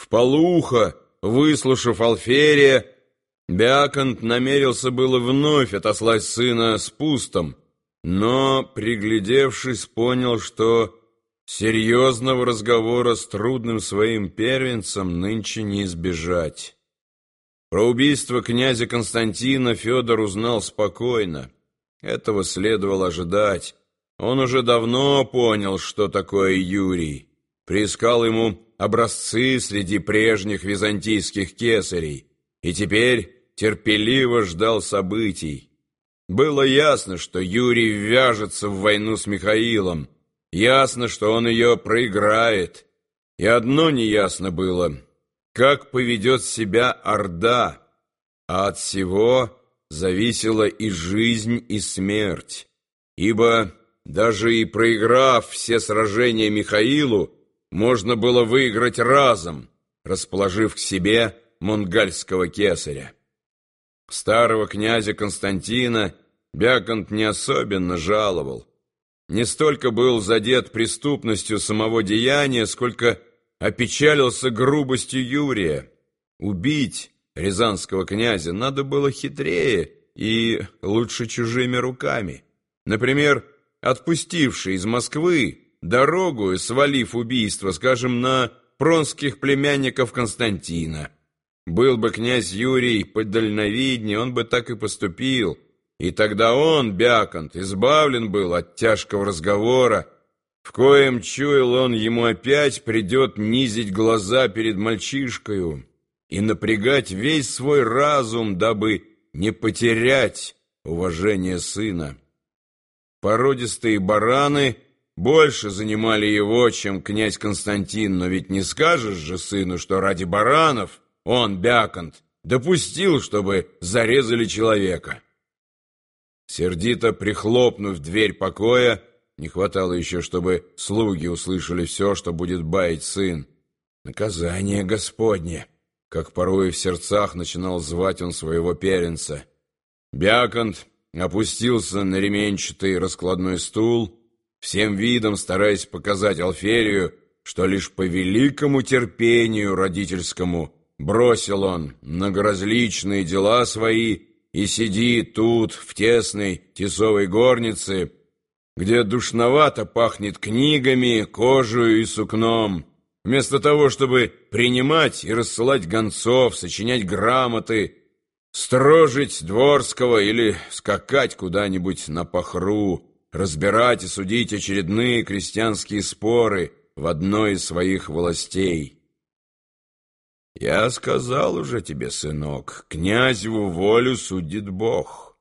В полухо, выслушав Алферия, Бяконт намерился было вновь отослать сына с пустом, но, приглядевшись, понял, что серьезного разговора с трудным своим первенцем нынче не избежать. Про убийство князя Константина Федор узнал спокойно. Этого следовало ожидать. Он уже давно понял, что такое Юрий. Приискал ему образцы среди прежних византийских кесарей, и теперь терпеливо ждал событий. Было ясно, что Юрий ввяжется в войну с Михаилом, ясно, что он ее проиграет, и одно неясно было, как поведет себя Орда, а от всего зависела и жизнь, и смерть, ибо даже и проиграв все сражения Михаилу, можно было выиграть разом, расположив к себе мунгальского кесаря. Старого князя Константина Бяконт не особенно жаловал. Не столько был задет преступностью самого деяния, сколько опечалился грубостью Юрия. Убить рязанского князя надо было хитрее и лучше чужими руками. Например, отпустивший из Москвы дорогу, свалив убийство, скажем, на пронских племянников Константина. Был бы князь Юрий подальновиднее, он бы так и поступил, и тогда он, Бяконт, избавлен был от тяжкого разговора, в коем чуял он ему опять придет низить глаза перед мальчишкою и напрягать весь свой разум, дабы не потерять уважение сына. Породистые бараны больше занимали его, чем князь Константин, но ведь не скажешь же сыну, что ради баранов он, Бяконт, допустил, чтобы зарезали человека. Сердито прихлопнув дверь покоя, не хватало еще, чтобы слуги услышали все, что будет баять сын. Наказание Господне, как порой в сердцах начинал звать он своего первенца. Бяконт опустился на ременчатый раскладной стул, всем видом стараясь показать Алферию, что лишь по великому терпению родительскому бросил он многоразличные дела свои и сидит тут, в тесной тесовой горнице, где душновато пахнет книгами, кожей и сукном, вместо того, чтобы принимать и рассылать гонцов, сочинять грамоты, строжить дворского или скакать куда-нибудь на похру, разбирать и судить очередные крестьянские споры в одной из своих властей. Я сказал уже тебе, сынок, князеву волю судит Бог.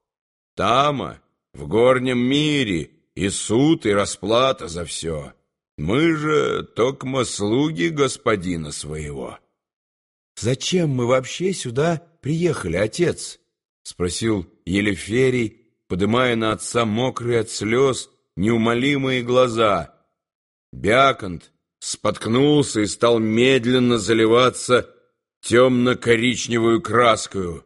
Тама, в горнем мире, и суд, и расплата за все. Мы же токмо слуги господина своего. «Зачем мы вообще сюда приехали, отец?» — спросил Елеферий, подымая на отца мокрые от слез неумолимые глаза. Бяконт споткнулся и стал медленно заливаться темно-коричневую краскою.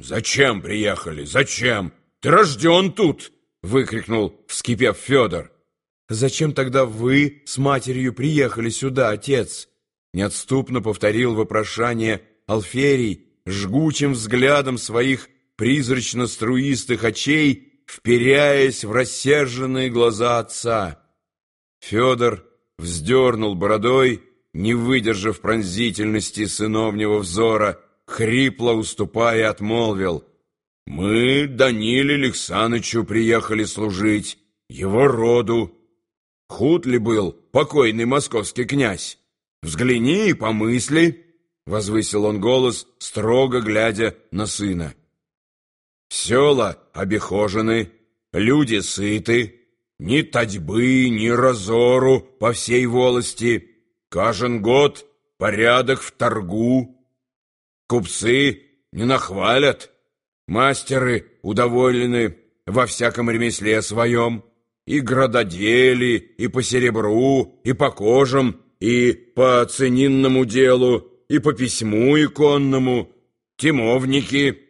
«Зачем приехали? Зачем? Ты рожден тут!» — выкрикнул, вскипев Федор. «Зачем тогда вы с матерью приехали сюда, отец?» Неотступно повторил вопрошание Алферий, жгучим взглядом своих призрачно-струистых очей, вперяясь в рассерженные глаза отца. Федор вздернул бородой, не выдержав пронзительности сыновнего взора, хрипло уступая, отмолвил. «Мы Даниле Александрычу приехали служить, его роду. Худ ли был покойный московский князь? Взгляни и помысли!» — возвысил он голос, строго глядя на сына. Села обихожены, люди сыты, ни татьбы, ни разору по всей волости. Кажен год порядок в торгу. Купцы не нахвалят, мастеры удоволены во всяком ремесле своем, и градодели, и по серебру, и по кожам, и по ценинному делу, и по письму иконному, тимовники —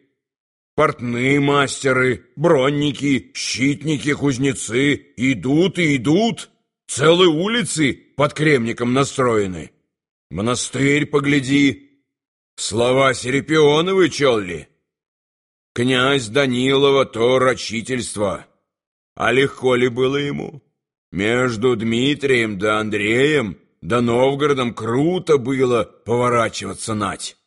Портные мастеры, бронники, щитники, кузнецы идут и идут. Целые улицы под кремником настроены. Монастырь погляди, слова Серепионовы чел ли? Князь Данилова то рачительство, а легко ли было ему? Между Дмитрием да Андреем да Новгородом круто было поворачиваться нать.